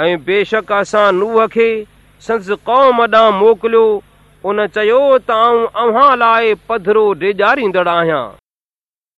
۽ بيشڪ اسان ننهن کي سنس قوم ڏانهن موڪليو ان چيو ته آئون اوهان لاءِ پڌرو ڊيڄاريندڙ آهيان.